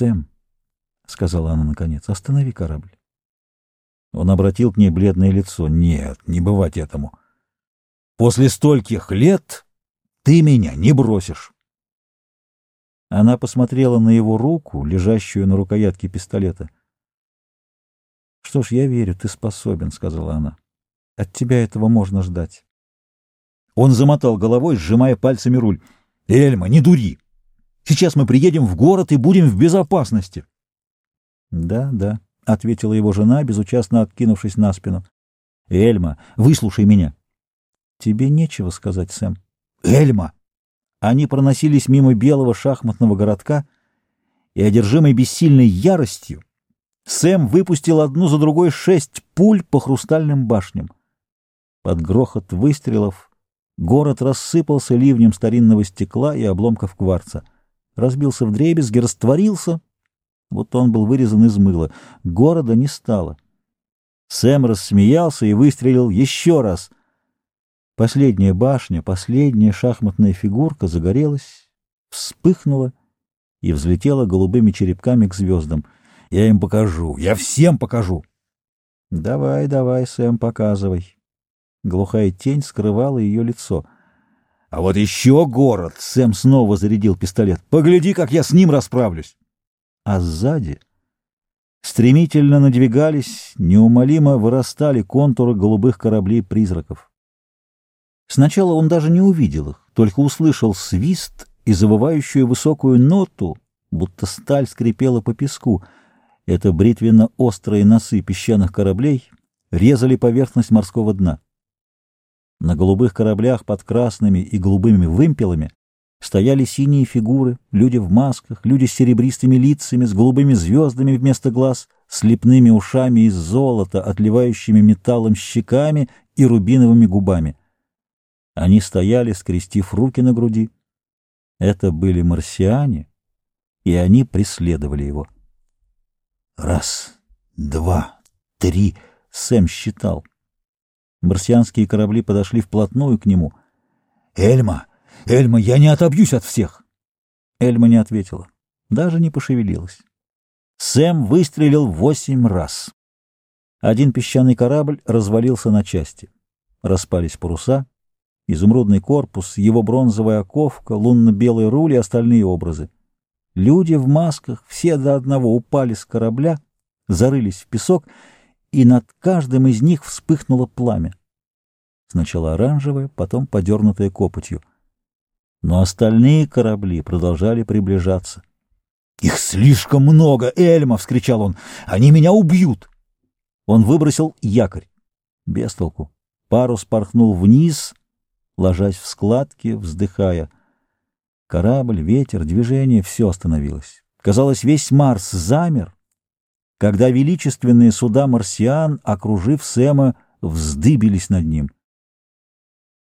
«Сэм», — сказала она наконец, — «останови корабль». Он обратил к ней бледное лицо. «Нет, не бывать этому. После стольких лет ты меня не бросишь». Она посмотрела на его руку, лежащую на рукоятке пистолета. «Что ж, я верю, ты способен», — сказала она. «От тебя этого можно ждать». Он замотал головой, сжимая пальцами руль. «Эльма, не дури! Сейчас мы приедем в город и будем в безопасности!» «Да, да», — ответила его жена, безучастно откинувшись на спину. «Эльма, выслушай меня». «Тебе нечего сказать, Сэм». «Эльма!» Они проносились мимо белого шахматного городка, и, одержимый бессильной яростью, Сэм выпустил одну за другой шесть пуль по хрустальным башням. Под грохот выстрелов город рассыпался ливнем старинного стекла и обломков кварца. Разбился вдребезги, растворился, вот он был вырезан из мыла. Города не стало. Сэм рассмеялся и выстрелил еще раз — Последняя башня, последняя шахматная фигурка загорелась, вспыхнула и взлетела голубыми черепками к звездам. Я им покажу, я всем покажу. Давай, давай, Сэм, показывай. Глухая тень скрывала ее лицо. А вот еще город! Сэм снова зарядил пистолет. Погляди, как я с ним расправлюсь. А сзади стремительно надвигались, неумолимо вырастали контуры голубых кораблей-призраков. Сначала он даже не увидел их, только услышал свист и завывающую высокую ноту, будто сталь скрипела по песку. Это бритвенно-острые носы песчаных кораблей резали поверхность морского дна. На голубых кораблях под красными и голубыми вымпелами стояли синие фигуры, люди в масках, люди с серебристыми лицами, с голубыми звездами вместо глаз, с лепными ушами из золота, отливающими металлом щеками и рубиновыми губами. Они стояли, скрестив руки на груди. Это были марсиане, и они преследовали его. Раз, два, три, Сэм считал. Марсианские корабли подошли вплотную к нему. «Эльма! Эльма, я не отобьюсь от всех!» Эльма не ответила, даже не пошевелилась. Сэм выстрелил восемь раз. Один песчаный корабль развалился на части. Распались паруса, изумрудный корпус, его бронзовая оковка, лунно-белый руль и остальные образы. Люди в масках, все до одного упали с корабля, зарылись в песок, и над каждым из них вспыхнуло пламя. Сначала оранжевое, потом подернутое копотью. Но остальные корабли продолжали приближаться. «Их слишком много, Эльма!» — вскричал он. «Они меня убьют!» Он выбросил якорь. Без толку. Парус порхнул вниз, ложась в складки, вздыхая. Корабль, ветер, движение — все остановилось. Казалось, весь Марс замер, когда величественные суда марсиан, окружив Сэма, вздыбились над ним —